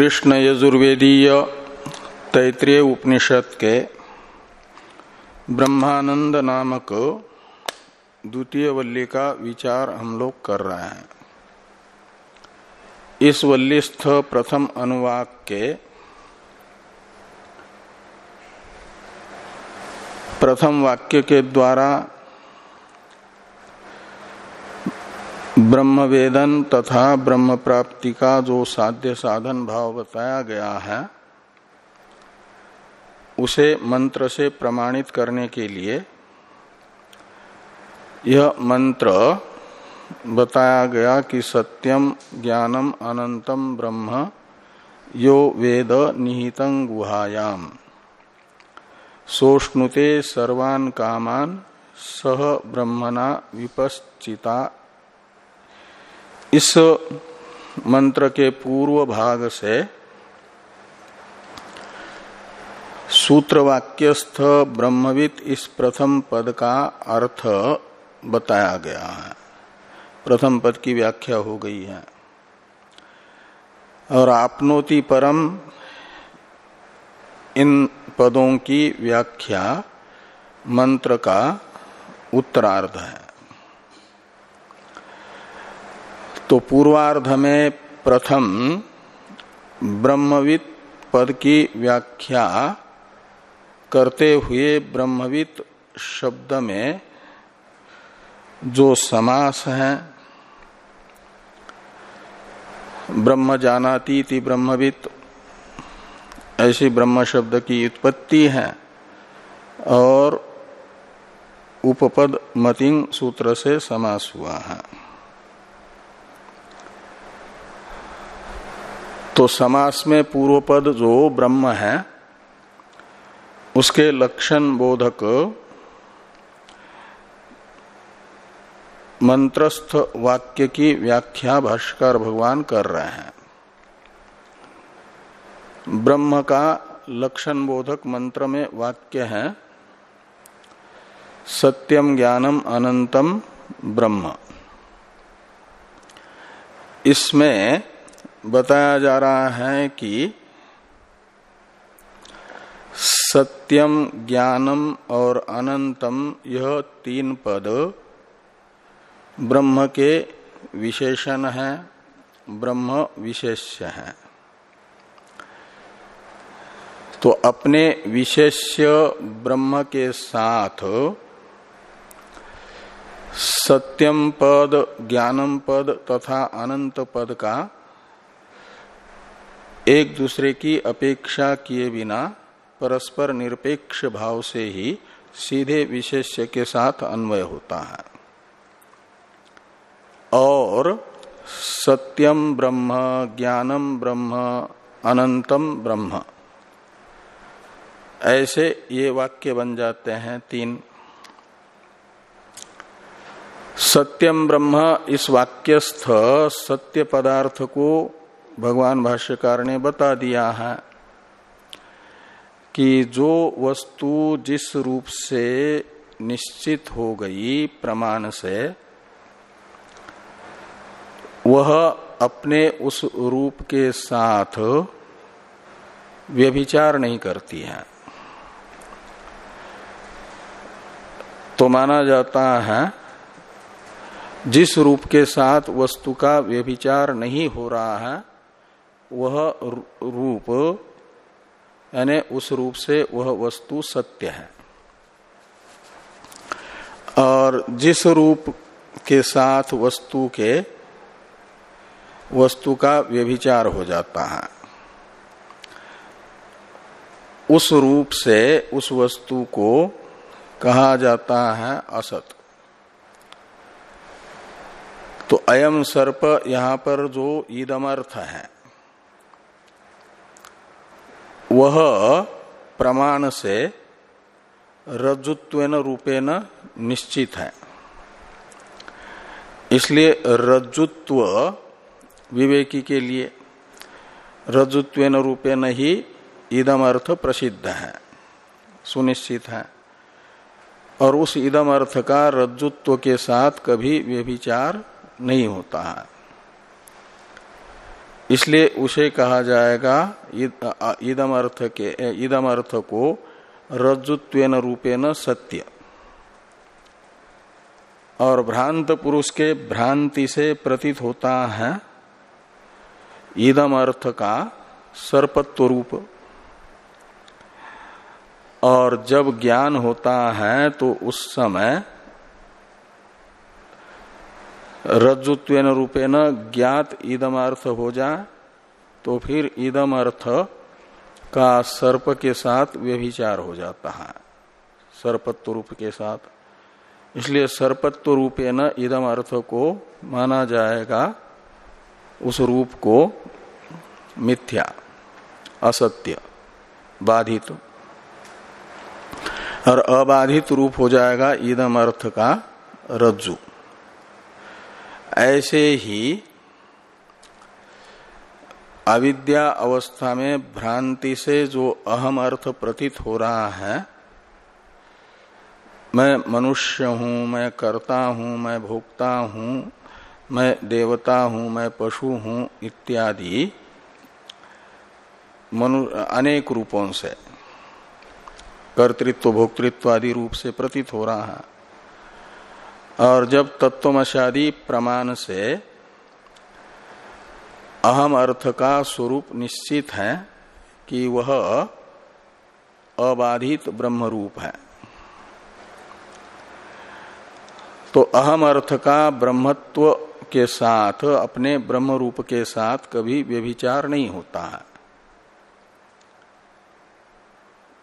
कृष्ण यजुर्वेदीय तैतृय उपनिषद के ब्रह्मानंद नामक द्वितीय वल्ली का विचार हम लोग कर रहे हैं। इस वल्लीस्थ प्रथम अनुवाक के प्रथम वाक्य के द्वारा ब्रह्म वेदन तथा ब्रह्म प्राप्ति का जो साध्य साधन भाव बताया गया है, उसे मंत्र से प्रमाणित करने के लिए यह मंत्र बताया गया कि सत्यम ज्ञानम अनंतम ब्रह्म यो वेद निहितं गुहायाम। सोष्णुते सर्वान कामान सह ब्रह्मणा विपश्चिता इस मंत्र के पूर्व भाग से सूत्रवाक्यस्थ ब्रह्मविद इस प्रथम पद का अर्थ बताया गया है। प्रथम पद की व्याख्या हो गई है। और आपनोति परम इन पदों की व्याख्या मंत्र का उत्तरार्ध है। तो पूर्वार्ध में प्रथम ब्रह्मविद पद की व्याख्या करते हुए ब्रह्मविद शब्द में जो समास है, ब्रह्म जानाती थी ब्रह्मविद, ऐसी ब्रह्म शब्द की उत्पत्ति है और उपपद मतिंग सूत्र से समास हुआ है। तो समास में पूर्व पद जो ब्रह्म है, उसके लक्षण बोधक मंत्रस्थ वाक्य की व्याख्या भाष्कर भगवान कर रहे हैं। ब्रह्म का लक्षण बोधक मंत्र में वाक्य है, सत्यम ज्ञानम अनंतम ब्रह्म। इसमें बताया जा रहा है कि सत्यम, ज्ञानम और अनंतम, यह तीन पद ब्रह्म के विशेषण है, ब्रह्म विशेष्य है। तो अपने विशेष्य ब्रह्म के साथ सत्यम पद, ज्ञानम पद तथा अनंत पद का एक दूसरे की अपेक्षा किए बिना परस्पर निरपेक्ष भाव से ही सीधे विशेष्य के साथ अन्वय होता है। और सत्यम ब्रह्म ज्ञानम ब्रह्म, अनंतम ब्रह्म। ऐसे ये वाक्य बन जाते हैं तीन। सत्यम ब्रह्म इस वाक्यस्थ सत्य पदार्थ को भगवान भाष्यकार ने बता दिया है कि जो वस्तु जिस रूप से निश्चित हो गई प्रमाण से, वह अपने उस रूप के साथ व्यभिचार नहीं करती है। तो माना जाता है, जिस रूप के साथ वस्तु का व्यभिचार नहीं हो रहा है वह रूप, यानी उस रूप से वह वस्तु सत्य है। और जिस रूप के साथ वस्तु के, वस्तु का व्यभिचार हो जाता है, उस रूप से उस वस्तु को कहा जाता है असत। तो अयम सर्प यहाँ पर जो ईदमर्थ है वह प्रमाण से रज्जुत्व रूपेण निश्चित है। इसलिए रज्जुत्व विवेकी के लिए रज्जुत्व रूपेण ही इदम अर्थ प्रसिद्ध है, सुनिश्चित है। और उस इदम अर्थ का रज्जुत्व के साथ कभी व्यभिचार नहीं होता है। इसलिए उसे कहा जाएगा इदम अर्थ के इदम अर्थ को रज्जुत्वेन रूपेण सत्य। और भ्रांत पुरुष के भ्रांति से प्रतीत होता है ईदम अर्थ का सर्पत्व रूप। और जब ज्ञान होता है तो उस समय रज्जुत्वेन रूपेण ज्ञात इदम अर्थ हो जा तो फिर ईदम अर्थ का सर्प के साथ व्यभिचार हो जाता है। सर्पत्व रूप के साथ। इसलिए सर्पत्व रूपे न इदम अर्थ को माना जाएगा उस रूप को मिथ्या, असत्य, बाधित। और अबाधित रूप हो जाएगा ईदम अर्थ का रज्जु। ऐसे ही अविद्या अवस्था में भ्रांति से जो अहम अर्थ प्रतीत हो रहा है, मैं मनुष्य हूँ, मैं करता हूँ, मैं भोक्ता हूँ, मैं देवता हूँ, मैं पशु हूँ, इत्यादि मनु, अनेक रूपों से, कर्तृत्व, भोक्तृत्व आदि रूप से प्रतीत हो रहा है। और जब तत्वमशादी प्रमाण से अहम अर्थ का स्वरूप निश्चित है कि वह अबाधित ब्रह्म रूप है। तो अहम अर्थ का ब्रह्मत्व के साथ, अपने ब्रह्म रूप के साथ कभी व्यभिचार नहीं होता है।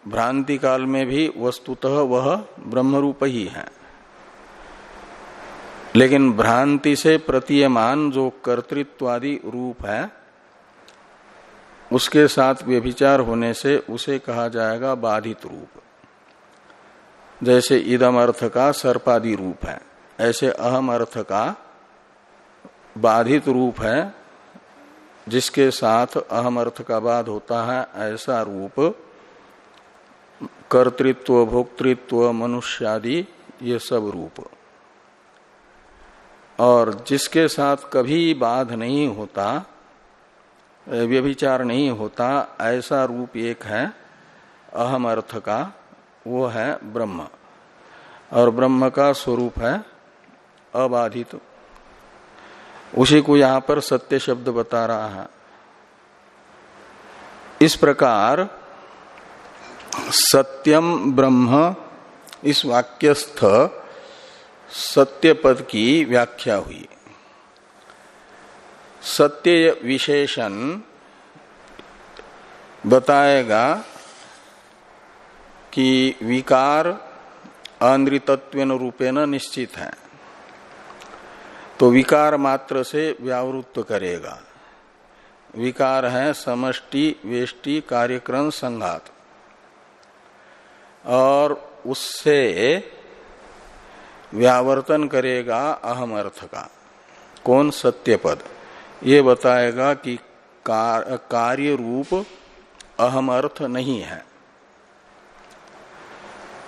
भ्रांति काल में भी वस्तुतः वह ब्रह्म रूप ही है। लेकिन भ्रांति से प्रतीयमान जो कर्तृत्वादि रूप है, उसके साथ व्यभिचार होने से उसे कहा जाएगा बाधित रूप। जैसे इदम अर्थ का सर्पादि रूप है, ऐसे अहम अर्थ का बाधित रूप है, जिसके साथ अहम अर्थ का बाध होता है, ऐसा रूप कर्तृत्व, भोक्तृत्व, मनुष्यादि, ये सब रूप। और जिसके साथ कभी बाध नहीं होता व्यभिचार नहीं होता, ऐसा रूप एक है, अहम अर्थ का, वो है ब्रह्म। और ब्रह्म का स्वरूप है अबाधित। उसी को यहाँ पर सत्य शब्द बता रहा है। इस प्रकार सत्यम ब्रह्म इस वाक्यस्थ सत्य पद की व्याख्या हुई। सत्य विशेषण बताएगा कि विकार अनृतत्व रूपेण निश्चित है। तो विकार मात्र से व्यावृत्त करेगा। विकार है समष्टि, वेष्टि, कार्यक्रम, संघात। और उससे व्यावर्तन करेगा अहम अर्थ का। कौन सत्य पद? ये बताएगा कि कार्य रूप अहम अर्थ नहीं है।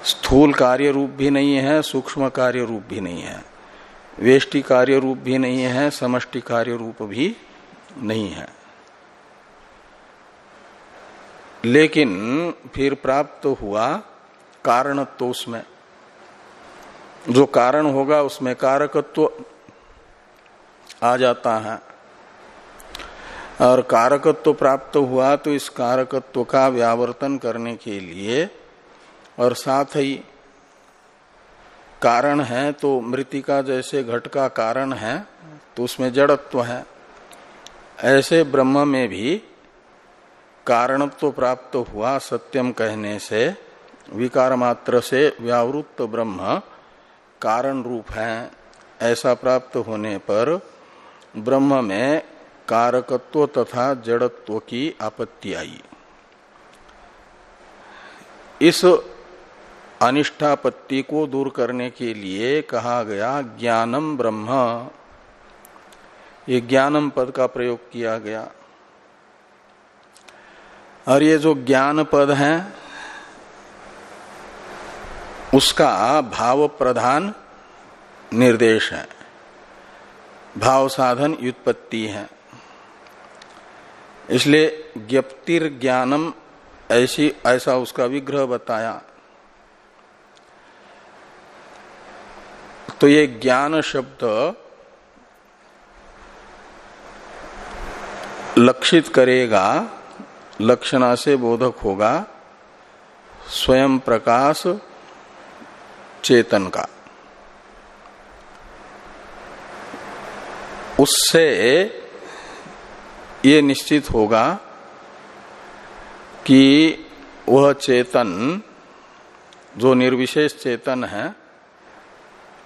स्थूल कार्य रूप भी नहीं है, सूक्ष्म कार्य रूप भी नहीं है। वेष्टि कार्य रूप भी नहीं है, समष्टि कार्य रूप भी नहीं है। लेकिन फिर प्राप्त हुआ कारणत्व उसमें। जो कारण होगा उसमें कारकत्व आ जाता है। और कारकत्व प्राप्त हुआ तो इस कारकत्व का व्यावर्तन करने के लिए और साथ ही कारण है तो मृतिका जैसे घट का कारण है तो उसमें जड़त्व है। ऐसे ब्रह्म में भी कारणत्व प्राप्त हुआ सत्यम कहने से, विकार मात्र से व्यावृत्त ब्रह्म कारण रूप है, ऐसा प्राप्त होने पर ब्रह्म में कारकत्व तथा जड़त्व की आपत्ति आई। इस अनिष्ठापत्ति को दूर करने के लिए कहा गया ज्ञानम ब्रह्म। ये ज्ञानम पद का प्रयोग किया गया। और ये जो ज्ञान पद है उसका भाव प्रधान निर्देश है। भाव साधन व्युत्पत्ति है। इसलिए ज्ञप्तिर ज्ञानम ऐसी, ऐसा उसका विग्रह बताया। तो ये ज्ञान शब्द लक्षित करेगा, लक्षणा से बोधक होगा। स्वयं प्रकाश चेतन का। उससे ये निश्चित होगा कि वह चेतन, जो निर्विशेष चेतन है,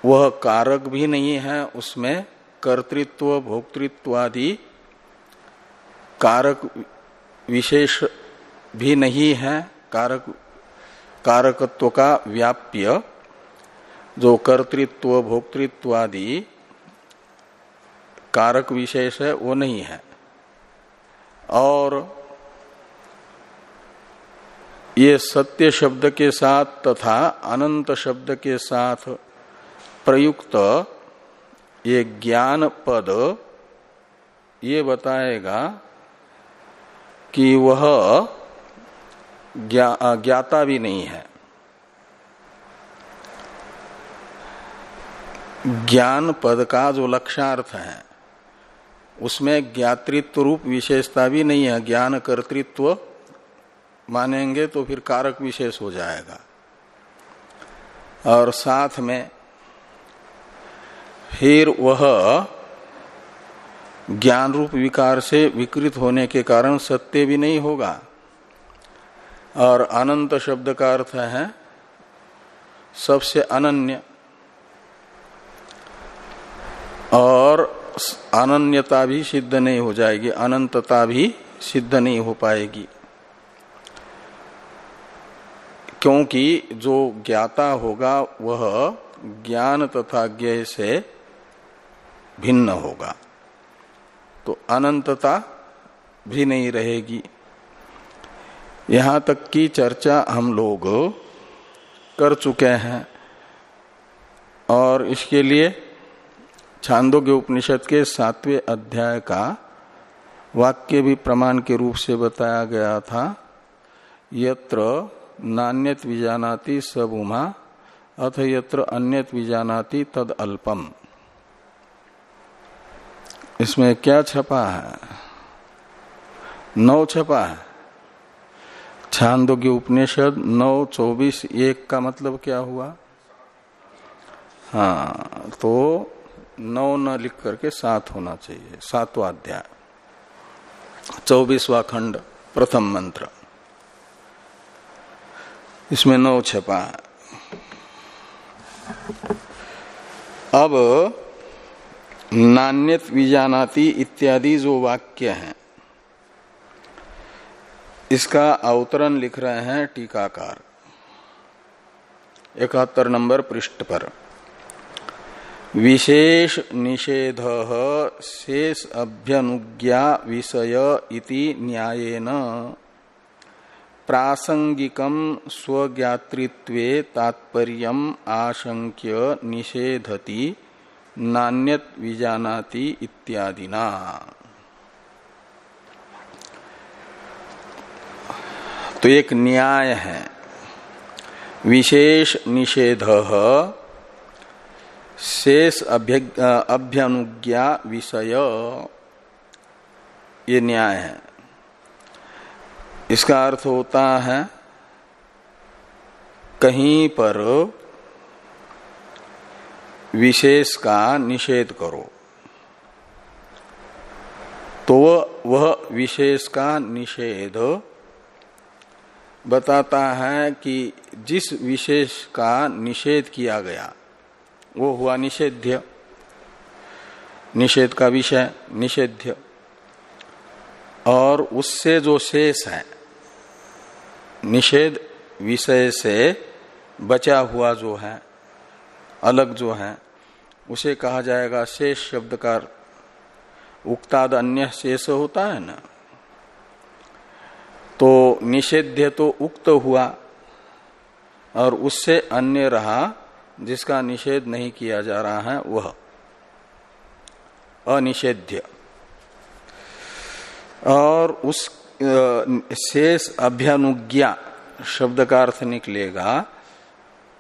वह कारक भी नहीं है उसमें, कर्तृत्व भोक्तृत्व आदि कारक विशेष भी नहीं है, कारक, कारकत्व का व्याप्य। जो कर्तृत्व भोक्तृत्व आदि कारक विशेष है वो नहीं है। और ये सत्य शब्द के साथ तथा अनंत शब्द के साथ प्रयुक्त ये ज्ञान पद ये बताएगा कि वह ज्ञा, ज्ञाता भी नहीं है। ज्ञान पद का जो लक्षार्थ है, उसमें ज्ञातृत्व रूप विशेषता भी नहीं है। ज्ञान कर्तृत्व मानेंगे तो फिर कारक विशेष हो जाएगा। और साथ में फिर वह ज्ञान रूप विकार से विकृत होने के कारण सत्य भी नहीं होगा। और अनंत शब्द का अर्थ है, सबसे अनन्य और अनन्यता भी सिद्ध नहीं हो जाएगी, अनंतता भी सिद्ध नहीं हो पाएगी। क्योंकि जो ज्ञाता होगा, वह ज्ञान तथा ज्ञ से भिन्न होगा। तो अनंतता भी नहीं रहेगी। यहाँ तक की चर्चा हम लोग कर चुके हैं। और इसके लिए छांदोग्य उपनिषद के सातवें अध्याय का वाक्य भी प्रमाण के रूप से बताया गया था। यत्र नान्यत विजानाति सब उमा अथ यत्र अन्यत विजानाति तद अल्पम। इसमें क्या छपा है? नौ छपा है। छांदोग्य उपनिषद नौ चौबीस एक का मतलब क्या हुआ? हाँ तो नौ न लिख करके सात होना चाहिए। सातवा अध्याय। चौबीसवा खंड, प्रथम मंत्र। इसमें नौ छपा है। अब, नान्यत विजानाति इत्यादि जो वाक्य हैं, इसका अवतरण लिख रहे हैं टीकाकार। इकहत्तर नंबर पृष्ठ पर। विशेष निषेध शेष अभ्यनुज्ञा विषय इति न्यायेन। प्रासंगिकम स्वज्ञातृत्वे तात्पर्य आशंक्य निषेधति, नान्यत विजानाति इत्यादिना। तो एक न्याय है। विशेष निषेध शेष अभ्यनुज्ञा विषय। ये न्याय है। इसका अर्थ होता है, कहीं पर विशेष का निषेध करो। तो वह विशेष का निषेध बताता है कि जिस विशेष का निषेध किया गया वो हुआ निषेध्य। निषेध का विषय निषेध्य। और उससे जो शेष है, निषेध विषय से बचा हुआ जो है, अलग जो है, उसे कहा जाएगा शेष शब्द का उक्ताद अन्य शेष होता है ना। तो निषेध्य तो उक्त हुआ, और उससे अन्य रहा जिसका निषेध नहीं किया जा रहा है, वह। अनिषेध्य। और उस शेष अभ्यानुज्ञा शब्द का अर्थ निकलेगा।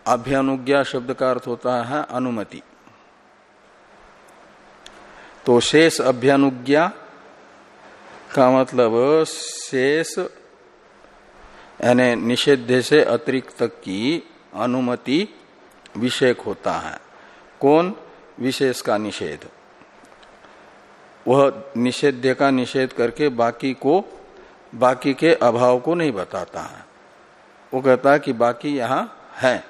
अभ्यानुज्ञा शब्द का अर्थ होता है अनुमति। तो शेष अभ्यानुज्ञा का मतलब शेष, यानी निषेध से अतिरिक्त की अनुमति विषयक होता है। कौन? विशेष का निषेध। वह निषेध का निषेध करके बाकी को, बाकी के अभाव को नहीं बताता है। वो कहता है कि बाकी यहाँ है।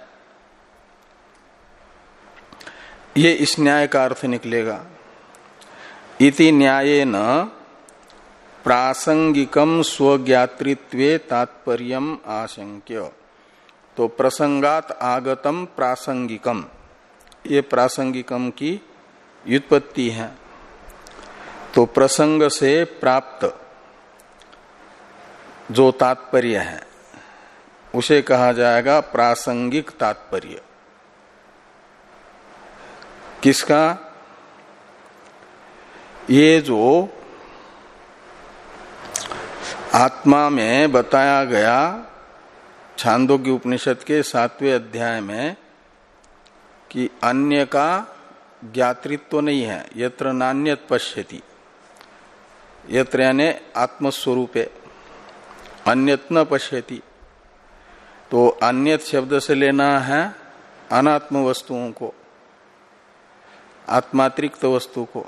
ये इस न्याय का अर्थ निकलेगा। इति न्याय न प्रासंगिकम स्वज्ञातृत्व तात्पर्य आशंक्य। तो प्रसंगात आगतम प्रासंगिकम। ये प्रासंगिकम की व्युत्पत्ति है। तो प्रसंग से प्राप्त जो तात्पर्य है, उसे कहा जाएगा प्रासंगिक तात्पर्य। किसका? ये जो आत्मा में बताया गया छांदोग्य उपनिषद के सातवें अध्याय में कि अन्य का ज्ञातृत्व नहीं है, यत्र नान्यत पश्यति। यत्र यानी आत्मस्वरूप, अन्यत न पश्यति। तो अन्यत शब्द से लेना है अनात्म वस्तुओं को, आत्मातिरिक्त वस्तु को।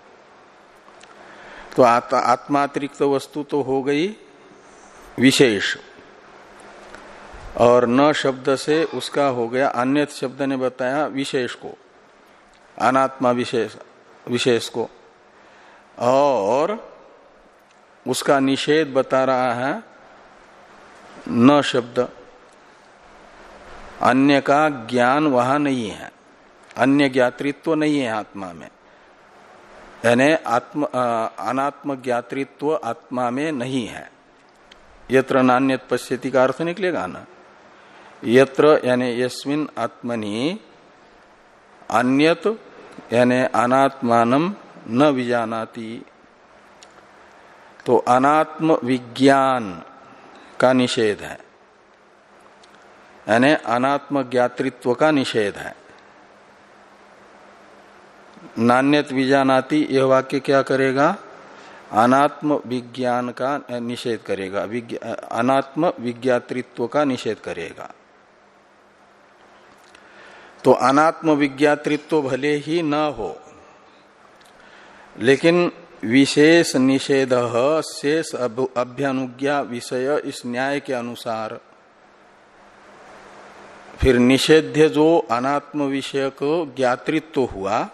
तो आत्मातिरिक्त वस्तु तो हो गई विशेष। और न शब्द से उसका हो गया अन्य शब्द ने बताया विशेष को, अनात्मा विशेष विशेष को। और उसका निषेध बता रहा है न शब्द, अन्य का ज्ञान वहाँ नहीं है, अन्य ज्ञातृत्व नहीं है आत्मा में। यानी आत्म अनात्म ज्ञातृत्व आत्मा में नहीं है। यत्र नान्यत पश्यति का अर्थ निकलेगा ना? यत्र यानी यस्मिन आत्मनि अन्यत यानी अनात्मान न विजानाति। तो अनात्म विज्ञान का निषेध है। यानी अनात्म ज्ञातृत्व का निषेध है। नान्यत विजानाति, यह वाक्य क्या करेगा? अनात्म विज्ञान का निषेध करेगा। अनात्म विज्ञातृत्व का निषेध करेगा। तो अनात्म विज्ञातृत्व भले ही न हो, लेकिन विशेष निषेध, शेष अभ्यानुज्ञा विषय इस न्याय के अनुसार, फिर निषेध्य जो अनात्म विषय को ज्ञातृत्व हुआ,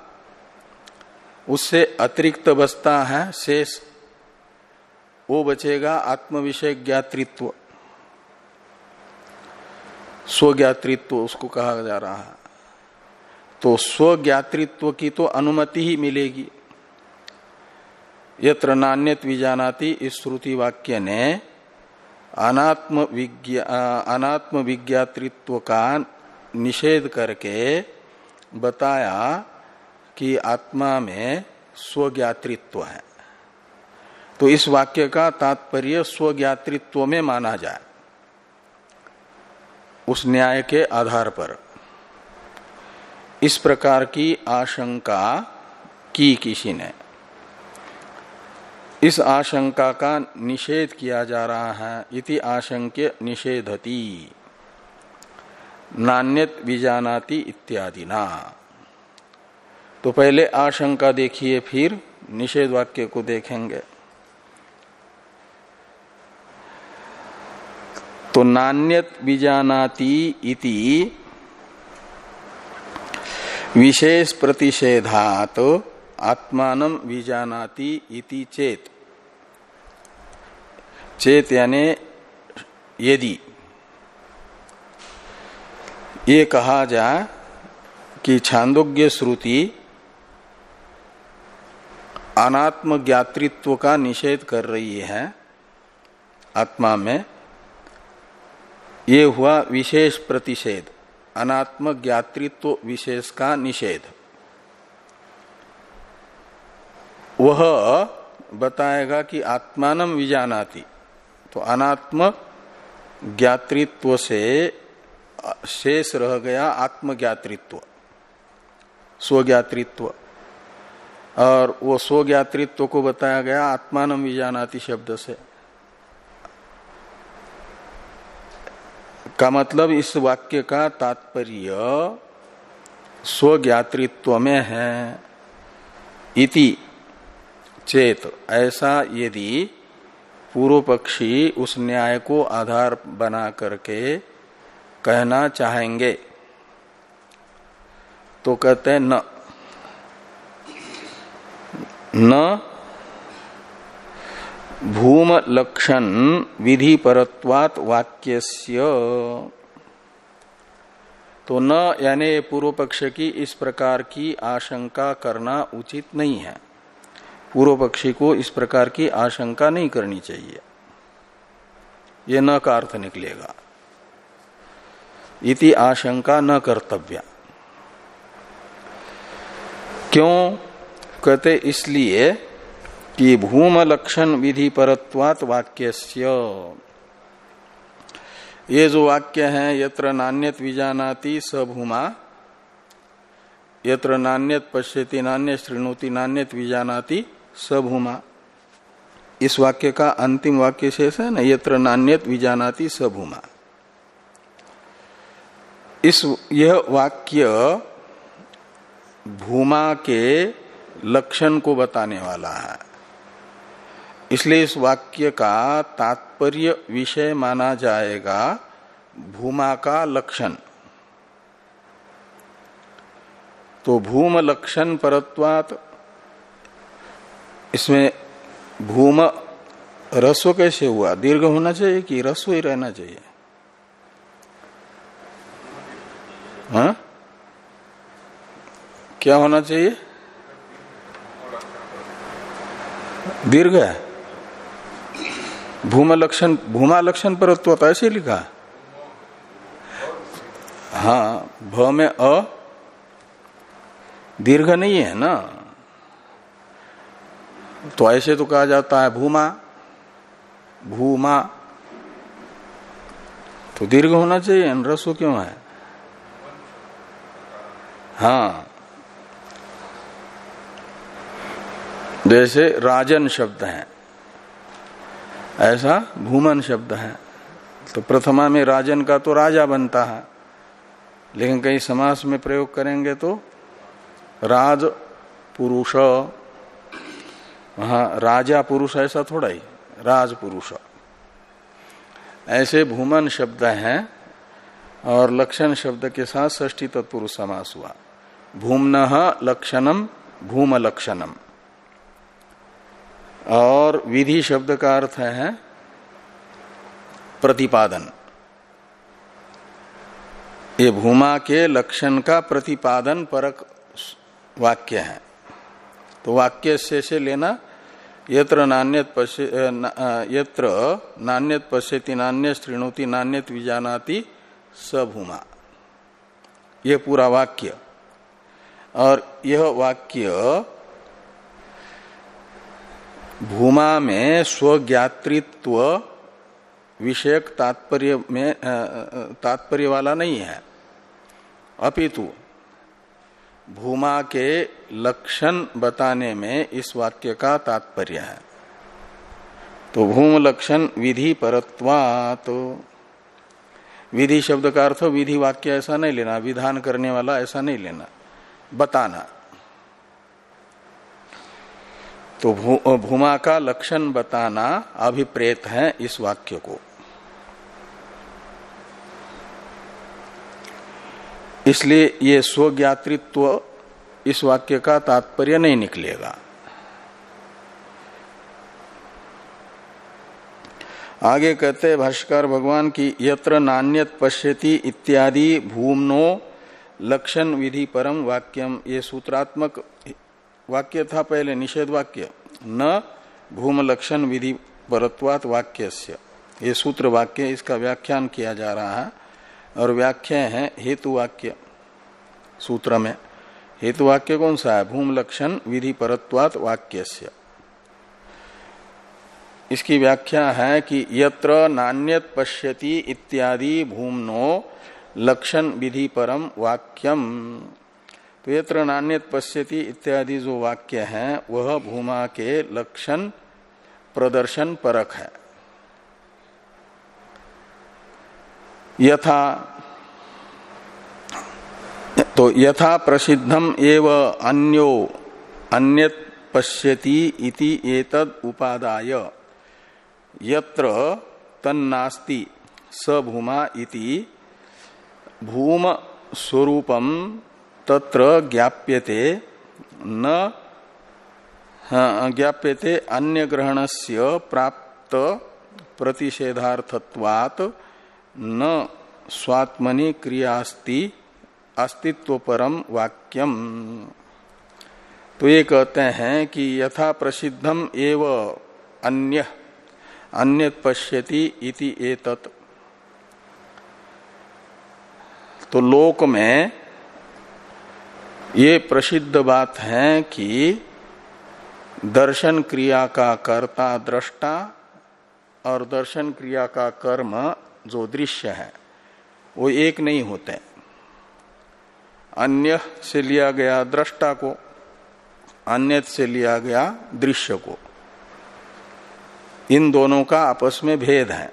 उससे अतिरिक्त बचता है शेष। वो बचेगा आत्म विषय ज्ञातृत्व। स्वज्ञातृत्व उसको कहा जा रहा है। तो स्वज्ञातृत्व की तो अनुमति ही मिलेगी। यत्र नान्यत विजानाति इस श्रुति वाक्य ने अनात्म विज्ञा अनात्म विज्ञातृत्व का निषेध करके बताया कि आत्मा में स्वज्ञातृत्व है। तो इस वाक्य का तात्पर्य स्वज्ञातृत्व में माना जाए। उस न्याय के आधार पर। इस प्रकार की आशंका की किसी ने। इस आशंका का निषेध किया जा रहा है, इति आशंक्य निषेधती, नान्यत विजानाति इत्यादि ना तो पहले आशंका देखिए, फिर निषेध वाक्य को देखेंगे। तो नान्यत विजानाति इति विशेष प्रतिषेधात आत्मान विजानाति इति चेत। चेत यानी यदि ये कहा जाए कि छांदोग्य श्रुति अनात्म ज्ञातृत्व का निषेध कर रही है, आत्मा में, ये हुआ विशेष प्रतिषेध। अनात्म ज्ञातृत्व विशेष का निषेध। वह बताएगा कि आत्मानम विजानाति। तो अनात्म ज्ञातृत्व से, शेष रह गया आत्मज्ञातृत्व, स्वज्ञातृत्व। और वो स्वज्ञातृत्व को बताया गया आत्मानम विजानाति शब्द से। का मतलब इस वाक्य का तात्पर्य स्वज्ञातृत्व में है इति। चेत, ऐसा यदि पूर्व पक्षी उस न्याय को आधार बना करके कहना चाहेंगे तो कहते न। न भूम लक्षण विधि परत्वात वाक्यस्य। तो न, यानी पूर्व पक्ष की इस प्रकार की आशंका करना उचित नहीं है। पूर्व पक्षी को इस प्रकार की आशंका नहीं करनी चाहिए। ये न का अर्थ निकलेगा। इति आशंका न कर्तव्य। क्यों? कहते इसलिए कि भूम लक्षण विधि परत्वात वाक्यस्य। ये जो वाक्य है, यत्र नान्यत विजानाति स भूमा, यत्र नान्यत पश्यति नान्य श्रृणुति नान्यत विजानाति स भूमा। इस वाक्य का अंतिम वाक्य शेष है ना, यत्र नान्यत विजानाति स भूमा। इस यह वाक्य भूमा के लक्षण को बताने वाला है। इसलिए इस वाक्य का तात्पर्य विषय माना जाएगा भूमा का लक्षण। तो भूम लक्षण परत्वात इसमें भूम रस्व कैसे हुआ? दीर्घ होना चाहिए कि रस्व ही रहना चाहिए? हा? क्या होना चाहिए? दीर्घ है। भूम लक्षण, भूमा लक्षण परत्व तो ऐसे लिखा हाँ। भ में अ दीर्घ नहीं है ना। तो ऐसे तो कहा जाता है भूमा भूमा। तो दीर्घ होना चाहिए रसो क्यों है? हाँ। जैसे राजन शब्द है। ऐसा भूमन शब्द है। तो प्रथमा में राजन का तो राजा बनता है। लेकिन कहीं समास में प्रयोग करेंगे तो राज पुरुष। वहाँ राजा पुरुष ऐसा थोड़ा ही, राज पुरुष। ऐसे भूमन शब्द है और लक्षण शब्द के साथ ष्ठी तत्पुरुष समास हुआ। भूमन लक्षणम भूम लक्षणम और विधि शब्द का अर्थ है प्रतिपादन। ये भूमा के लक्षण का प्रतिपादन परक वाक्य है। तो वाक्य से, से लेना यत्र नान्यत पश्य यत्र नान्यत पश्यति नान्य श्रृणुति नान्यत विजानाति स भूमा। ये पूरा वाक्य। और यह वाक्य भूमा में स्वज्ञातृत्व विषयक तात्पर्य में तात्पर्य वाला नहीं है। अपितु, भूमा के लक्षण बताने में इस वाक्य का तात्पर्य है। तो भूम लक्षण विधि परत्वात। तो विधि शब्द का अर्थ विधि वाक्य ऐसा नहीं लेना, विधान करने वाला ऐसा नहीं लेना, बताना। तो भू, भूमा का लक्षण बताना अभिप्रेत है इस वाक्य को। इसलिए ये स्वज्ञातृत्व इस वाक्य का तात्पर्य नहीं निकलेगा। आगे कहते भाष्कर भगवान की यत्र नान्यत पश्यति इत्यादि भूमनो लक्षण विधि परम वाक्यम। ये सूत्रात्मक वाक्य था पहले, निषेध वाक्य। न भूम लक्षण विधि परत्वात वाक्य ये सूत्र वाक्य, इसका व्याख्यान किया जा रहा है, और व्याख्या है हेतु वाक्य सूत्र में। हेतु वाक्य कौन सा है? भूम लक्षण विधि परत्वात वाक्य इसकी व्याख्या है कि यत्र नान्यत पश्यति इत्यादि भूमनो लक्षण विधि परम वाक्यम। तो यत्र नान्यत पश्यति इत्यादि जो वाक्य है, वह भूमा के लक्षण, प्रदर्शन परक है। यथा तो यथा प्रसिद्धम एव अन्यो, अन्यत पश्यति इति एतद उपादाय। यत्र तन्नास्ति स भूमा इति, भूम स्वरूपम तत्र ज्ञाप्यते न ज्ञाप्यते अन्य ग्रहणस्य प्राप्त प्रतिषेधार्थत्वात् न, स्वात्मनि क्रियास्ति अस्तित्व परम वाक्यम। तो ये कहते हैं कि यथा प्रसिद्धम एव अन्य अन्य पश्यति इति एतत्। तो लोक में ये प्रसिद्ध बात है कि दर्शन क्रिया का कर्ता दृष्टा और दर्शन क्रिया का कर्म जो दृश्य है, वो एक नहीं होते। अन्य से लिया गया दृष्टा को, अन्य से लिया गया दृश्य को। इन दोनों का आपस में भेद है।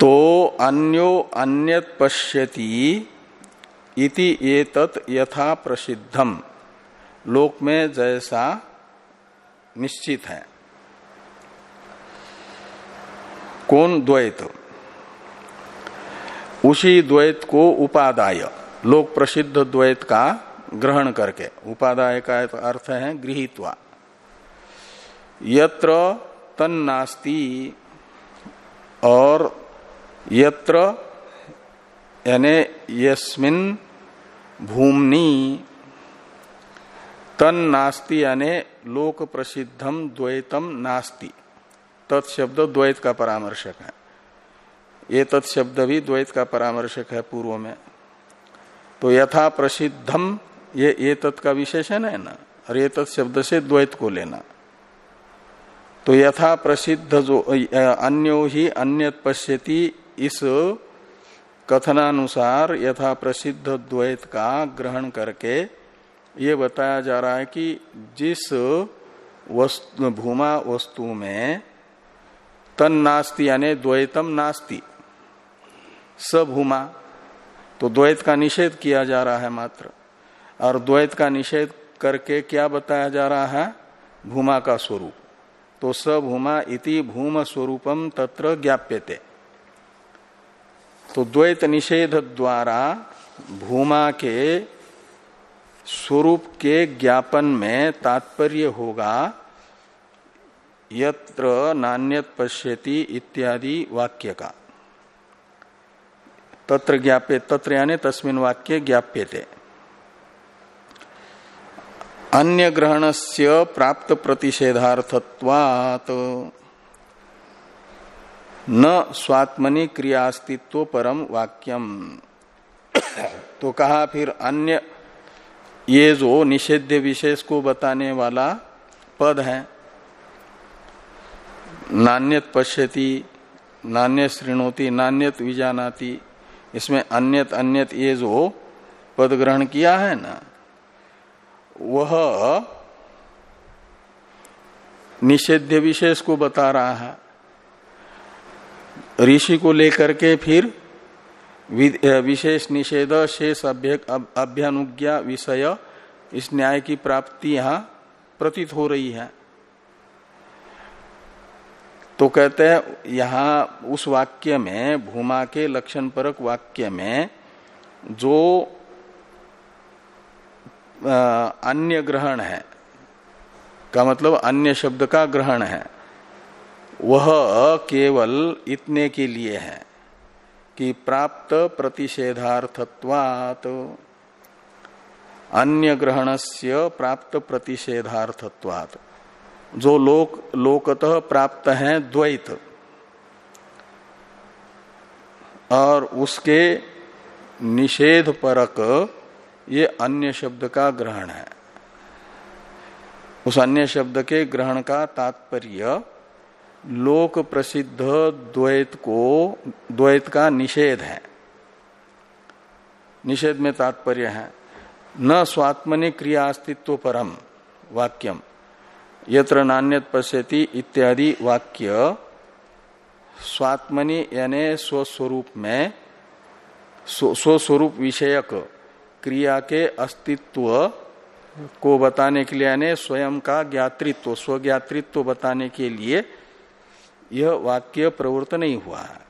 तो अन्यो अन्यत पश्यति इति एतत् यथा प्रसिद्धम। लोक में जैसा निश्चित है। कौन द्वैत? उसी द्वैत को उपादाय। लोक प्रसिद्ध द्वैत का ग्रहण करके। उपादाय का अर्थ है गृहित्वा। यत्र तन्नास्ति और यत्र यानी यस्मिन भूमनि तन नास्ति यानी लोक प्रसिद्धम द्वैतम नास्ति। तत्शब्द द्वैत का परामर्शक है। ये तत्शब्द भी द्वैत का परामर्शक है पूर्व में। तो यथा प्रसिद्धम, ये ये का विशेषण है ना? और ये तत्शब्द से द्वैत को लेना। तो यथा प्रसिद्ध जो अन्यो ही अन्य पश्यति इस कथनानुसार यथा प्रसिद्ध द्वैत का ग्रहण करके ये बताया जा रहा है कि जिस वस्तु, भूमा वस्तु में तन नास्ति यानी द्वैतम नास्ति सभूमा तो द्वैत का निषेध किया जा रहा है मात्र। और द्वैत का निषेध करके क्या बताया जा रहा है? भूमा का स्वरूप। तो सभूमा इति भूम स्वरूपम तत्र ज्ञाप्यते। तो द्वैत निषेध द्वारा भूमा के स्वरूप के ज्ञापन में तात्पर्य होगा, यत्र नान्यत पश्यति इत्यादि वाक्य का। तत्र ज्ञाप्य, तत्र यानी तस्मिन वाक्य ज्ञाप्यते। अन्य ग्रहण से प्राप्त प्रतिषेधार्थत्वात् न स्वात्मनि क्रियास्तित्व परम वाक्यम। तो कहा फिर अन्य ये जो निषेध्य विशेष को बताने वाला पद है, नान्यत पश्यति नान्य श्रृणोती नान्यत विजानाती, इसमें अन्यत अन्यत ये जो पद ग्रहण किया है ना, वह निषेध्य विशेष को बता रहा है। ऋषि को लेकर के फिर विशेष निषेध, शेष अभ्यानुज्ञा विषय इस न्याय की प्राप्ति यहाँ प्रतीत हो रही है। तो कहते हैं, यहाँ उस वाक्य में, भूमा के लक्षण परक वाक्य में जो अन्य ग्रहण है, का मतलब अन्य शब्द का ग्रहण है। वह केवल इतने के लिए है कि प्राप्त प्रतिषेधार्थत्वात्। अन्य ग्रहणस्य प्राप्त प्रतिषेधार्थत्वात्। जो लोक, लोकतः प्राप्त है द्वैत। और उसके निषेध परक ये अन्य शब्द का ग्रहण है। उस अन्य शब्द के ग्रहण का तात्पर्य लोक प्रसिद्ध द्वैत को, द्वैत का निषेध है। निषेध में तात्पर्य है, न स्वात्मनि क्रिया अस्तित्व परम, वाक्यम, यत्र नान्यत पश्यति इत्यादि वाक्य स्वात्मनि यानी स्वस्वरूप में स्वस्वरूप विषयक क्रिया के अस्तित्व को बताने के लिए यानी स्वयं का ज्ञातृत्व, स्वज्ञातृत्व बताने के लिए यह वाक्य प्रवृत्त नहीं हुआ। है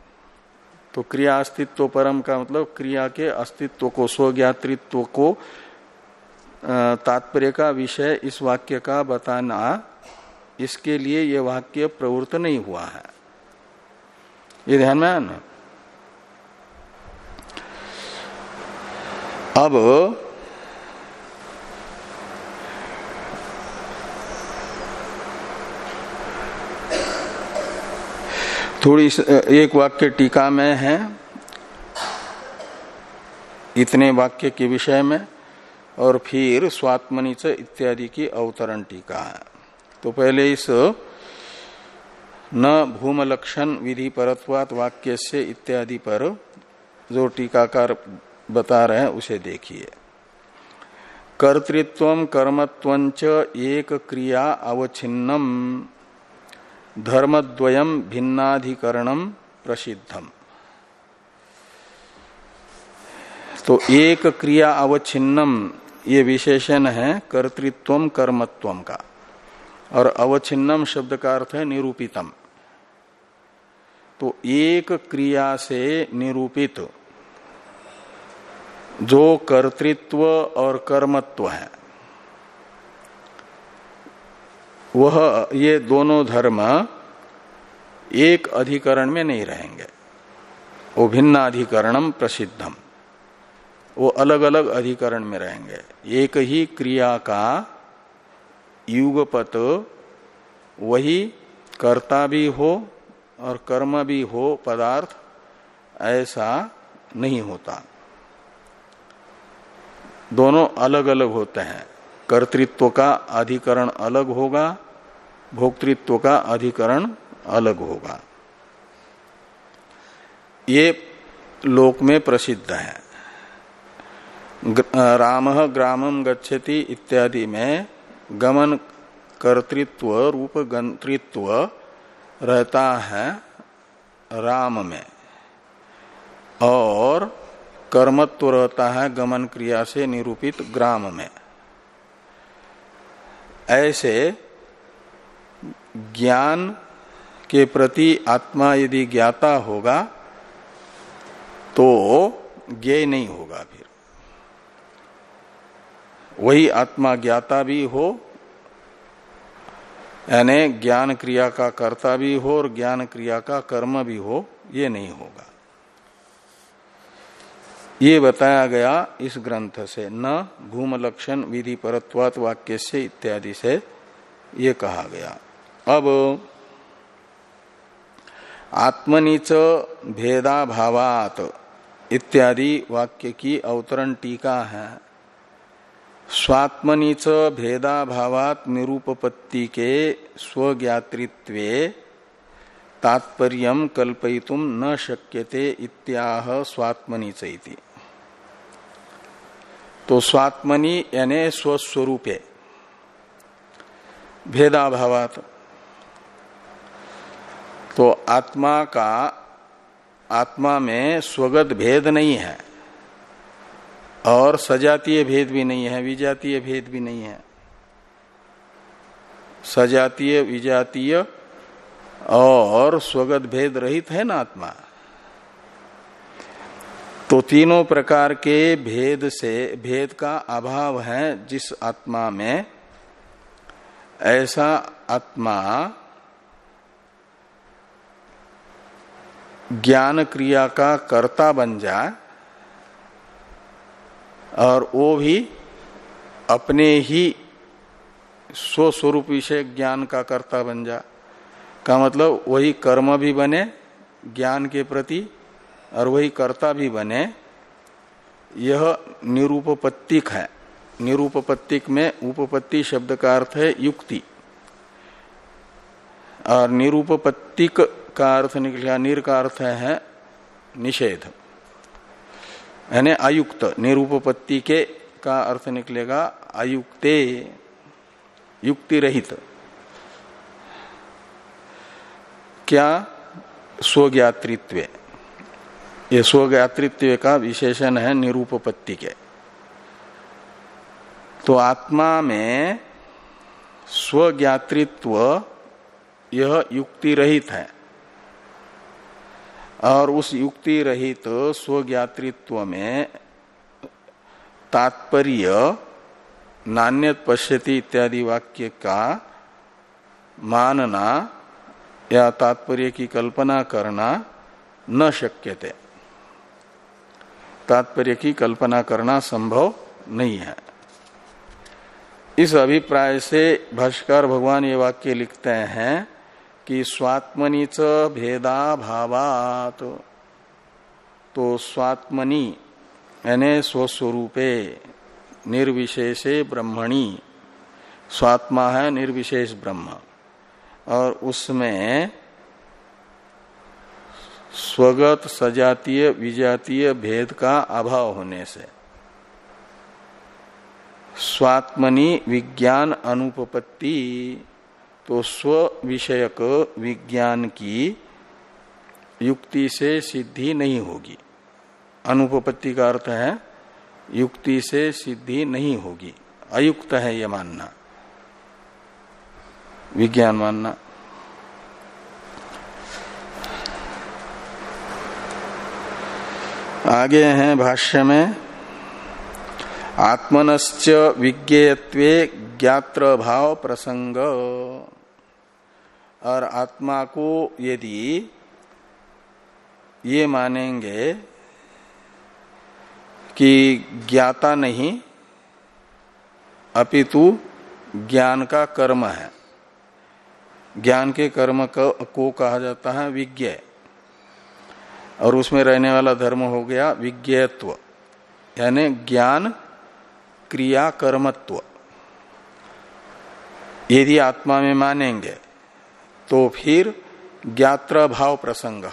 तो क्रिया अस्तित्व परम का मतलब क्रिया के अस्तित्व को, स्वज्ञातृत्व को तात्पर्य का विषय इस वाक्य का बताना, इसके लिए यह वाक्य प्रवृत्त नहीं हुआ है। ये ध्यान में आना। अब थोड़ी एक वाक्य टीका में है। इतने वाक्य के विषय में, और फिर स्वात्मनिच इत्यादि की अवतरण टीका है। तो पहले इस न भूम लक्षण विधि परत्वात वाक्य से इत्यादि पर जो टीकाकार बता रहे हैं, उसे देखिए। कर्तृत्व कर्मत्व एक क्रिया अवच्छिन्नम। धर्मद्वयम भिन्नाधिकरणम प्रसिद्धम। तो एक क्रिया अवच्छिन्नम, ये विशेषण है, कर्तृत्व, कर्मत्व का। और अवच्छिन्नम शब्द का अर्थ है निरूपितम। तो एक क्रिया से निरूपित, जो कर्तृत्व और कर्मत्व है वह, ये दोनों धर्म एक अधिकरण में नहीं रहेंगे। वो भिन्न अधिकरणम प्रसिद्धम। वो अलग अलग अधिकरण में रहेंगे। एक ही क्रिया का युगपत वही कर्ता भी हो और कर्म भी हो पदार्थ, ऐसा नहीं होता। दोनों अलग अलग होते हैं। कर्तृत्व का अधिकरण अलग होगा भोक्तृत्व का अधिकरण अलग होगा। ये लोक में प्रसिद्ध है। राम ग्रामम गच्छति इत्यादि में गमन कर्तृत्व, रूप गंतृत्व रहता है राम में। और कर्मत्व रहता है गमन क्रिया से निरूपित ग्राम में। ऐसे ज्ञान के प्रति आत्मा यदि ज्ञाता होगा तो ज्ञेय नहीं होगा फिर। वही आत्मा ज्ञाता भी हो, यानी ज्ञान क्रिया का कर्ता भी हो और ज्ञान क्रिया का कर्म भी हो, ये नहीं होगा। ये बताया गया इस ग्रंथ से, न घूम लक्षण विधि परत्वात वाक्य से इत्यादि से ये कहा गया। अब आत्मनिच भेदा भावात इत्यादि वाक्य की अवतरण टीका है। स्वात्मनिच भेदा भावात निरूपपत्ति के स्वज्ञातृत्वे तात्पर्य कल्पयितुम न शक्यते इत्याह स्वात्मनिच तो स्वात्मनि यानी स्वस्वरूपे। भेदाभावात। तो आत्मा का, आत्मा में स्वगत भेद नहीं है। और सजातीय भेद भी नहीं है, विजातीय भेद भी नहीं है। सजातीय, विजातीय और स्वगत भेद रहित है ना आत्मा। तो तीनों प्रकार के भेद से, भेद का अभाव है जिस आत्मा में। ऐसा आत्मा ज्ञान क्रिया का कर्ता बन जाए और वो भी अपने ही स्वस्वरूप विषय ज्ञान का कर्ता बन जाए। का मतलब वही कर्म भी बने, ज्ञान के प्रति और वही कर्ता भी बने, यह निरूपत्तिक है। निरूपपत्तिक में उपपत्ति शब्द का अर्थ है युक्ति। और निरूपपत्तिक का अर्थ निकलेगा निर का अर्थ है निषेध। यानी आयुक्त, निरूपपत्ति के का अर्थ निकलेगा अयुक्ते युक्ति रहित क्या? स्वज्ञातृत्व। ये स्वज्ञातृत्व का विशेषण है निरूपपत्ति के। तो आत्मा में स्वज्ञातृत्व यह युक्ति रहित है। और उस युक्ति रहित तो स्वज्ञातृत्व में तात्पर्य नान्यत पश्यति इत्यादि वाक्य का मानना या तात्पर्य की कल्पना करना न शक्य थे तात्पर्य की कल्पना करना संभव नहीं है। इस अभिप्राय से भाष्कर भगवान ये वाक्य लिखते हैं कि स्वात्मनि च भेदा भावात। तो स्वात्मनि, यानी स्वस्वरूपे निर्विशेषे ब्रह्मणी। स्वात्मा है निर्विशेष ब्रह्म। और उसमें स्वगत, सजातीय, विजातीय भेद का अभाव होने से। स्वात्मनि विज्ञान अनुपपत्ति। तो स्व विषयक विज्ञान की युक्ति से सिद्धि नहीं होगी। अनुपपत्ति का अर्थ है, युक्ति से सिद्धि नहीं होगी। अयुक्त है यह मानना। विज्ञान मानना। आगे हैं भाष्य में, आत्मनश्च विज्ञेयत्वे ज्ञात्र भाव प्रसंग और आत्मा को यदि ये मानेंगे कि ज्ञाता नहीं, अपितु ज्ञान का कर्म है। ज्ञान के कर्म को कहा जाता है विज्ञ। और उसमें रहने वाला धर्म हो गया विज्ञत्व, यानी ज्ञान क्रिया कर्मत्व। यदि आत्मा में मानेंगे तो फिर ज्ञात्र भाव प्रसंग।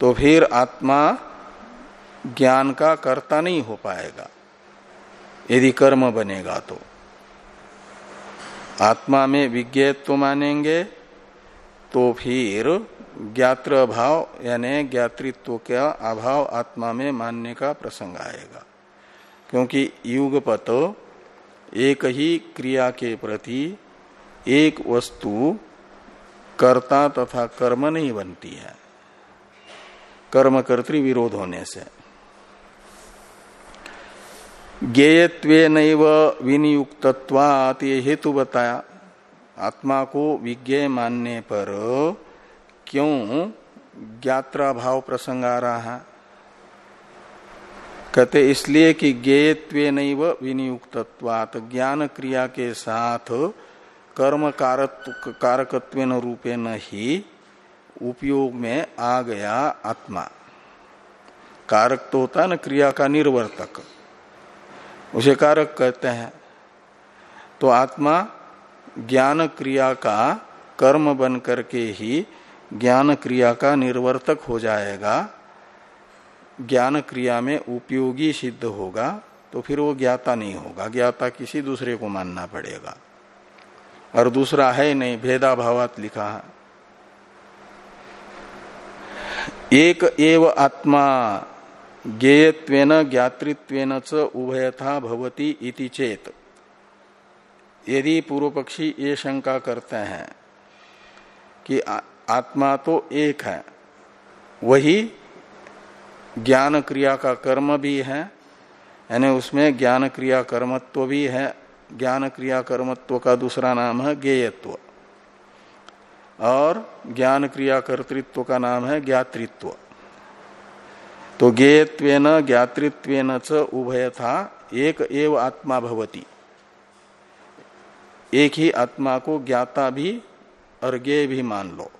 तो फिर आत्मा ज्ञान का कर्ता नहीं हो पाएगा। यदि कर्म बनेगा तो। आत्मा में विज्ञत्व मानेंगे तो फिर ज्ञात्र भाव यानी ज्ञातृत्व का अभाव आत्मा में मानने का प्रसंग आएगा। क्योंकि युगपत एक ही क्रिया के प्रति एक वस्तु कर्ता तथा कर्म नहीं बनती है। कर्म कर्तृ विरोध होने से। ज्ञेयत्व विनियुक्तत्वात ये हेतु बताया। आत्मा को विज्ञ मानने पर क्यों ज्ञात्रा भाव प्रसंग आ रहा है? कहते, इसलिए कि ज्ञेयत्व विनियुक्तत्वात ज्ञान क्रिया के साथ कर्म कारकत्व रूपे न ही उपयोग में आ गया आत्मा। कारक तो होता है ना, क्रिया का निर्वर्तक। उसे कारक कहते हैं। तो आत्मा ज्ञान क्रिया का कर्म बन करके ही ज्ञान क्रिया का निर्वर्तक हो जाएगा। ज्ञान क्रिया में उपयोगी सिद्ध होगा तो फिर वो ज्ञाता नहीं होगा। ज्ञाता किसी दूसरे को मानना पड़ेगा। और दूसरा है नहीं, भेदाभावात लिखा है। एक एव आत्मा, ज्ञेयत्वेन, ज्ञातृत्वेन च उभयथा भवती इति चेत। यदि पूर्व पक्षी ये शंका करते हैं कि आत्मा तो एक है, वही ज्ञान क्रिया का कर्म भी है, यानी उसमें ज्ञान क्रिया कर्मत्व भी है ज्ञान क्रिया कर्मत्व का दूसरा नाम है ज्ञेयत्व। और ज्ञान क्रिया कर्तृत्व का नाम है ज्ञातृत्व। तो ज्ञेयत्व ज्ञातृत्व च उभय था एक एव आत्मा भवती। एक ही आत्मा को ज्ञाता भी और ज्ञेय भी मान लो।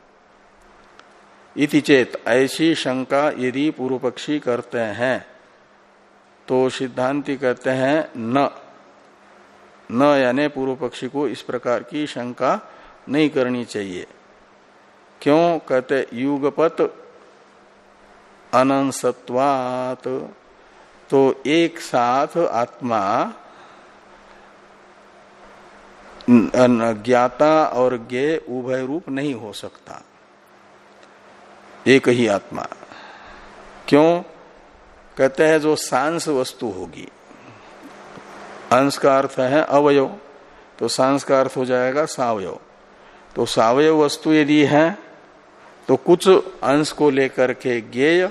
इति चेत, ऐसी शंका यदि पूर्व पक्षी करते हैं तो सिद्धांति कहते हैं न। न यानी पूर्व पक्षी को इस प्रकार की शंका नहीं करनी चाहिए। क्यों? कहते, युगपत अनंसत्वात। तो एक साथ आत्मा ज्ञाता और ज्ञे उभय रूप नहीं हो सकता। एक ही आत्मा। क्यों? कहते हैं, जो सांस वस्तु होगी। अंश का अर्थ है अवयव। तो सांस का अर्थ हो जाएगा सावयव। तो सावयव वस्तु यदि है तो कुछ अंश को लेकर के ज्ञेय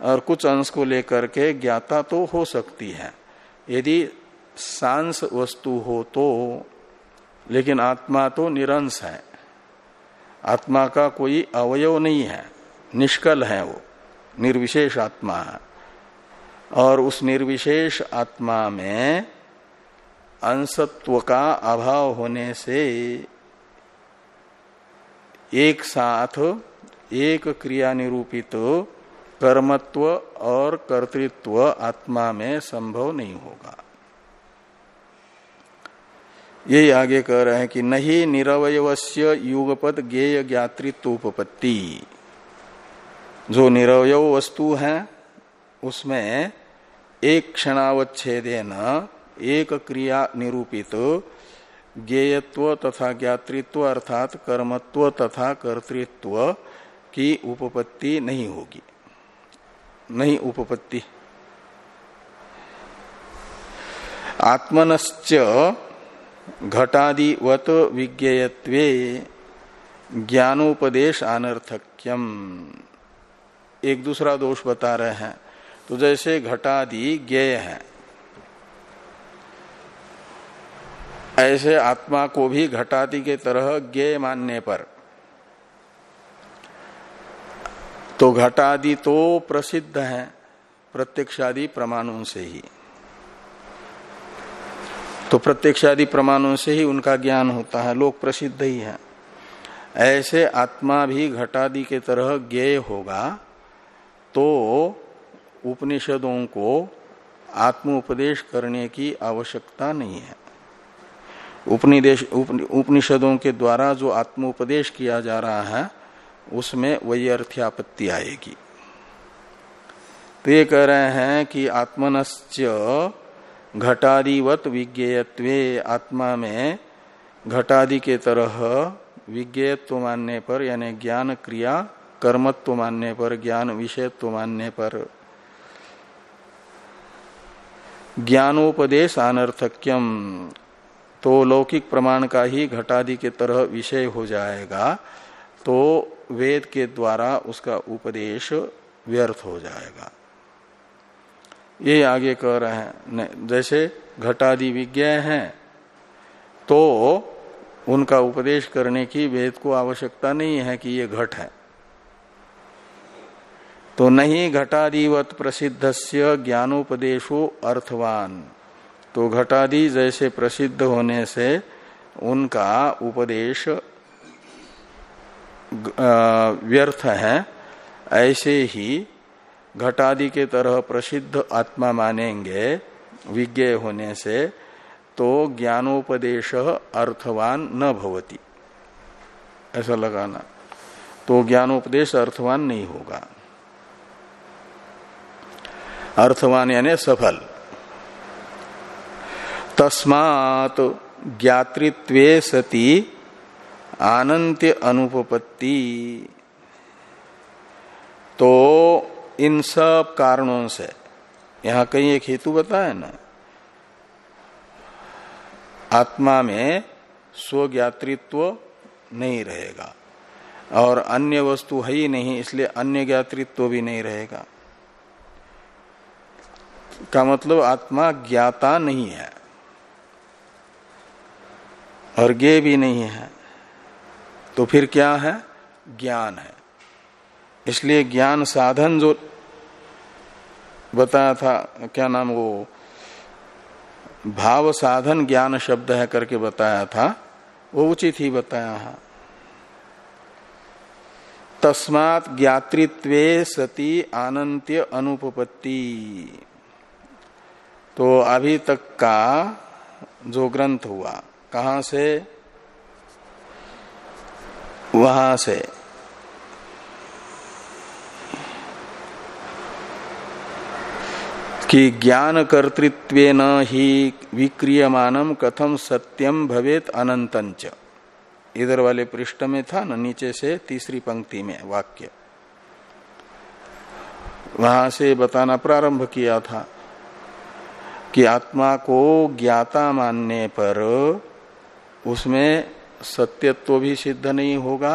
और कुछ अंश को लेकर के ज्ञाता तो हो सकती है। यदि सांस वस्तु हो तो लेकिन आत्मा तो निरंश है। आत्मा का कोई अवयव नहीं है, निष्कल है वो, निर्विशेष आत्मा है। और उस निर्विशेष आत्मा में अंशत्व का अभाव होने से एक साथ, एक क्रिया निरूपित कर्मत्व और कर्तृत्व आत्मा में संभव नहीं होगा। यही आगे कह रहे हैं कि नहीं निरवयवस्य युगपद गेय ज्ञातृत्व उपपत्ति जो निरवय वस्तु है उसमें एक क्षणावच्छेदेन, एक क्रिया निरूपित, ज्ञेयत्व तथा ज्ञातृत्व अर्थात कर्मत्व तथा कर्तृत्व की उपपत्ति नहीं होगी। नहीं उपपत्ति। आत्मनश्च घटादिवत विज्ञेयत्वे ज्ञानोपदेश अनर्थक्यम। एक दूसरा दोष बता रहे हैं। तो जैसे घटादि ज्ञेय है। ऐसे आत्मा को भी घटादि के तरह ज्ञेय मानने पर। तो घटादि तो प्रसिद्ध है, प्रत्यक्षादि प्रमाणों से ही। तो प्रत्यक्षादि प्रमाणों से ही उनका ज्ञान होता है लोक प्रसिद्ध ही है। ऐसे आत्मा भी घटादि के तरह ज्ञेय होगा तो उपनिषदों को आत्म उपदेश करने की आवश्यकता नहीं है। उपनिदेश उपनिषदों के द्वारा जो आत्म उपदेश किया जा रहा है, उसमें वही अर्थ्यापत्ति आएगी। तो ये कह रहे हैं कि आत्मनश्च घटादिवत विज्ञेयत्वे, आत्मा में घटादि के तरह विज्ञेयत्व मानने पर, यानी ज्ञान क्रिया, कर्मत्व मानने पर, ज्ञान विषयत्व मानने पर ज्ञानोपदेश अनर्थक्यम। तो लौकिक प्रमाण का ही घटादि के तरह विषय हो जाएगा तो वेद के द्वारा उसका उपदेश व्यर्थ हो जाएगा। ये आगे कह रहे हैं जैसे घटादि विज्ञ हैं तो उनका उपदेश करने की वेद को आवश्यकता नहीं है कि ये घट है। तो नहीं घटादिवत प्रसिद्ध से ज्ञानोपदेशो अर्थवान। तो घटादि जैसे प्रसिद्ध होने से उनका उपदेश व्यर्थ है। ऐसे ही घटादि के तरह प्रसिद्ध आत्मा मानेंगे विज्ञ होने से तो ज्ञानोपदेश अर्थवान न भवती। ऐसा लगाना। तो ज्ञानोपदेश अर्थवान नहीं होगा। अर्थवान यानी सफल। तस्मात ज्ञातृत्वे सती आनंत्य अनुपपत्ति। तो इन सब कारणों से, यहाँ कहीं एक हेतु बताया ना, आत्मा में स्वज्ञातृत्व नहीं रहेगा। और अन्य वस्तु है ही नहीं, इसलिए अन्य ज्ञातृत्व भी नहीं रहेगा। का मतलब आत्मा ज्ञाता नहीं है। और ज्ञे भी नहीं है। तो फिर क्या है? ज्ञान है। इसलिए ज्ञान साधन जो बताया था, क्या नाम वो, भाव साधन ज्ञान शब्द है करके बताया था, वो उचित ही बताया है। तस्मात सती अनंत्य अनुपपत्ति। तो अभी तक का जो ग्रंथ हुआ, कहा से? वहाँ से। कि ज्ञान कर्तृत्व न ही विक्रियमानम कथम सत्यम भवेत अनंतंच इधर वाले पृष्ठ में था न, नीचे से तीसरी पंक्ति में वाक्य। वहाँ से बताना प्रारंभ किया था। कि आत्मा को ज्ञाता मानने पर उसमें सत्यत्व भी सिद्ध नहीं होगा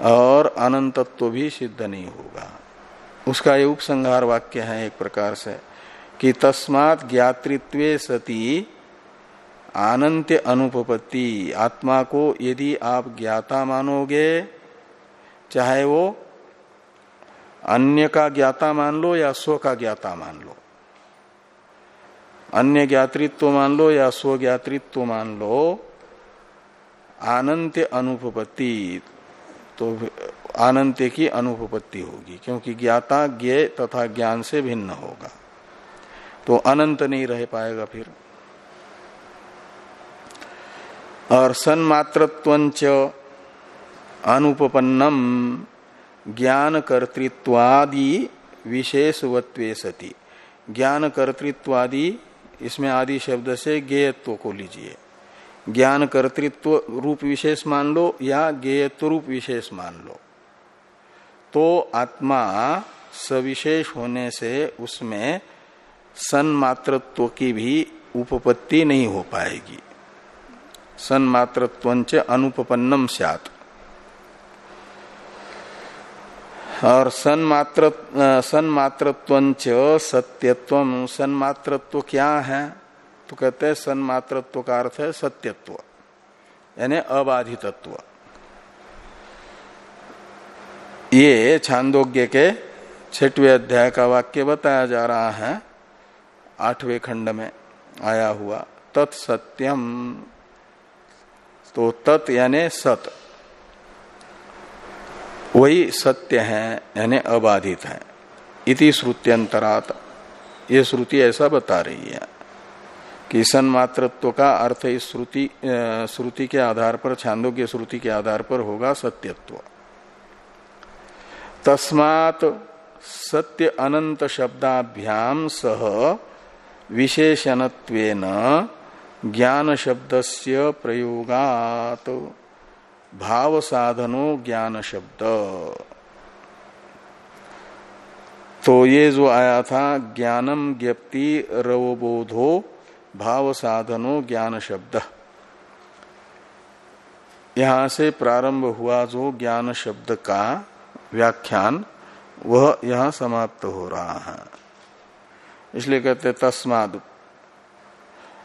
और अनंतत्व भी सिद्ध नहीं होगा। उसका ये उपसंहार वाक्य है एक प्रकार से कि तस्मात ज्ञातृत्व सती अनंत अनुपपत्ति। आत्मा को यदि आप ज्ञाता मानोगे, चाहे वो अन्य का ज्ञाता मान लो या स्व का ज्ञाता मान लो अन्य ज्ञातृत्व मान लो या स्व ज्ञातृत्व मान लो अनंत अनुपपत्ति। तो अनंत की अनुपपत्ति होगी, क्योंकि ज्ञाता ज्ञ तथा ज्ञान से भिन्न होगा। तो अनंत नहीं रह पाएगा फिर। और सन्मात्रत्वंच अनुपन्नम ज्ञान कर्तृत्वादि विशेषवत्वे सती। ज्ञान कर्तृत्वादि इसमें आदि शब्द से ज्ञेयत्व को लीजिए। ज्ञान कर्तृत्व रूप विशेष मान लो या गेयत्व रूप विशेष मान लो। तो आत्मा सविशेष होने से उसमें सन्मात्रत्व की भी उपपत्ति नहीं हो पाएगी। सन्मात्रत्वंच अनुपन्नम सत और सन्मात्र सन्मात्रत्वंच सत्यत्व। सन्मात्रत्व क्या है? तो कहते हैं सन्मात्रत्व का अर्थ है सत्यत्व, यानी अबाधितत्व। ये छांदोग्य के छठवें अध्याय का वाक्य बताया जा रहा है। आठवें खंड में आया हुआ तत्सत्यम तो तत् यानी सत। वही सत्य है, यानी अबाधित है। इति श्रुत्यंतरात। ये श्रुति ऐसा बता रही है कि सन्मात्रत्व का अर्थ इस श्रुति श्रुति के आधार पर, छांदोग्य श्रुति के आधार पर होगा सत्यत्व। तस्मात सत्य अनंत शब्दाभ्याम सह विशेषणत्वेन ज्ञान शब्दस्य प्रयोगात। भाव साधनो ज्ञान शब्द तो ये जो आया था, ज्ञानम ज्ञप्ति रवबोधो भाव साधनो ज्ञान शब्द यहाँ से प्रारंभ हुआ जो ज्ञान शब्द का व्याख्यान, वह यहाँ समाप्त हो रहा है। इसलिए कहते तस्माद।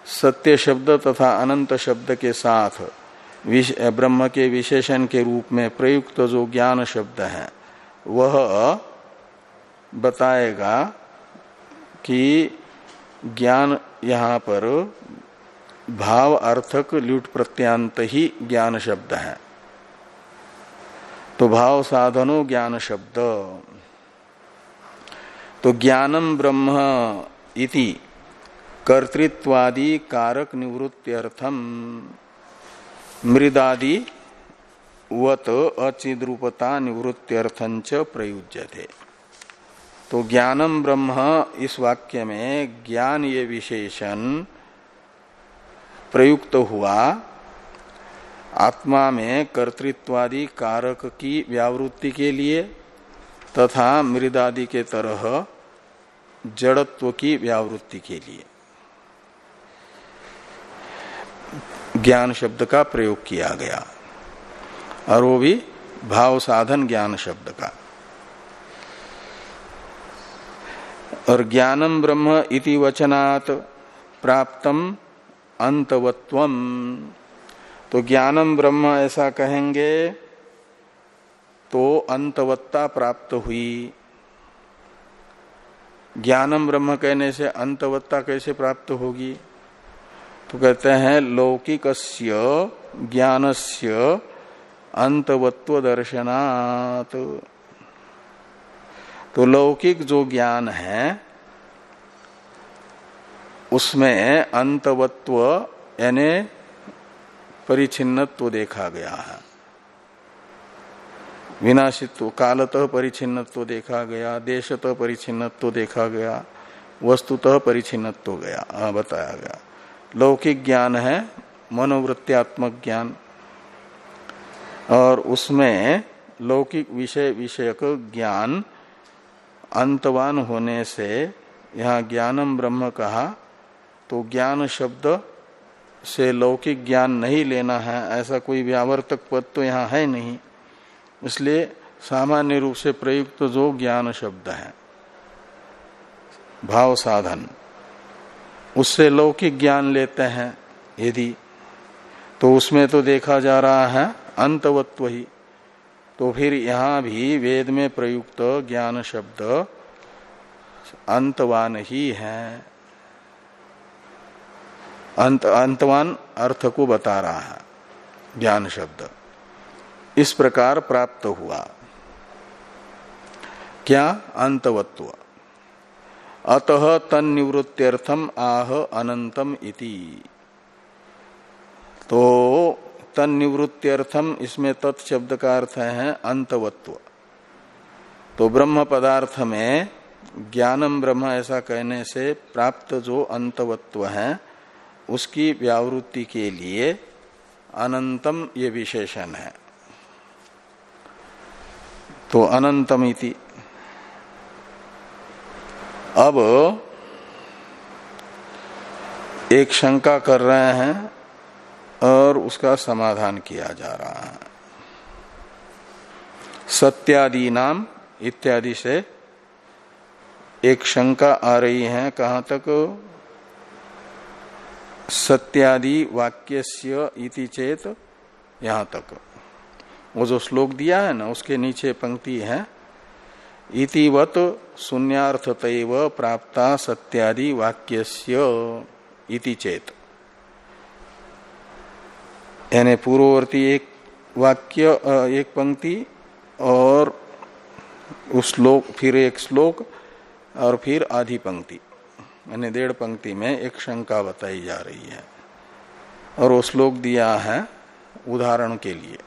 सत्य शब्द तथा अनंत शब्द के साथ ब्रह्म के विशेषण के रूप में प्रयुक्त जो ज्ञान शब्द है, वह बताएगा कि ज्ञान यहाँ पर भाव अर्थक ल्यूट प्रत्यांत ही ज्ञान शब्द है। तो भाव साधनो ज्ञान शब्द। तो ज्ञानम ब्रह्म इति कर्तृत्वादि कारक निवृत्त्यर्थम। मृदादि वत अचिद्रूपता निवृत्त्यर्थंच प्रयुज्य थे तो ज्ञानम ब्रह्म इस वाक्य में ज्ञान ये विशेषण प्रयुक्त हुआ, आत्मा में कर्तृत्वादि कारक की व्यावृत्ति के लिए तथा मृदादि के तरह जड़त्व की व्यावृत्ति के लिए। ज्ञान शब्द का प्रयोग किया गया। और वो भी भाव साधन ज्ञान शब्द का। और ज्ञानम ब्रह्म इति वचनात् प्राप्तम अंतवत्वम। तो ज्ञानम ब्रह्म ऐसा कहेंगे तो अंतवत्ता प्राप्त हुई। ज्ञानम ब्रह्म कहने से अंतवत्ता कैसे प्राप्त होगी? तो कहते हैं लौकिक ज्ञानस्य अंतवत्व दर्शनात् तो लौकिक जो ज्ञान है, उसमें अंतवत्व यानी परिचिन्नत्व देखा गया है। विनाशित्व, कालतः परिचिन्नत्व देखा गया, देशतः परिचिन्नत्व देखा गया, वस्तुतः परिचिन्नत्व गया बताया गया। लौकिक ज्ञान है, मनोवृत्त्यात्मक ज्ञान। और उसमें लौकिक विषय विषयक ज्ञान अंतवान होने से, यहाँ ज्ञानम ब्रह्म कहा तो ज्ञान शब्द से लौकिक ज्ञान नहीं लेना है, ऐसा कोई व्यावर्तक पद तो यहाँ है नहीं। इसलिए सामान्य रूप से प्रयुक्त तो जो ज्ञान शब्द है, भाव साधन। उससे लौकिक ज्ञान लेते हैं, यदि। तो उसमें तो देखा जा रहा है अंतवत्व ही तो फिर यहाँ भी वेद में प्रयुक्त ज्ञान शब्द अंतवान ही है। अंत, अंतवान अर्थ को बता रहा है, ज्ञान शब्द। इस प्रकार प्राप्त हुआ। क्या? अंतवत्व। अतः तन्निवृत्त्यर्थम आह अनंतम इति। तो तन्निवृत्त्यर्थम इसमें तत्शब्द का अर्थ है अंतवत्व। तो ब्रह्म पदार्थ में ज्ञानम ब्रह्म ऐसा कहने से प्राप्त जो अंतवत्व है, उसकी व्यावृत्ति के लिए अनंतम ये विशेषण है। तो अनंतम इति। अब एक शंका कर रहे हैं और उसका समाधान किया जा रहा है। सत्यादि नाम इत्यादि से एक शंका आ रही है, कहा तक? सत्यादि वाक्यस्य इति चेत यहाँ तक। वो जो श्लोक दिया है ना, उसके नीचे पंक्ति है इतिवत शून्यार्थ प्राप्ता सत्यादि इति चेत। यानी पूर्ववर्ती एक वाक्य एक पंक्ति और उस श्लोक, फिर एक श्लोक और फिर आधी पंक्ति। यानी डेढ़ पंक्ति में एक शंका बताई जा रही है और वो श्लोक दिया है उदाहरण के लिए।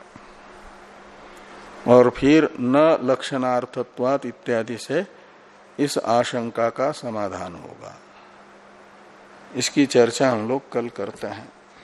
और फिर न लक्षणार्थत्वात इत्यादि से इस आशंका का समाधान होगा। इसकी चर्चा हम लोग कल करते हैं।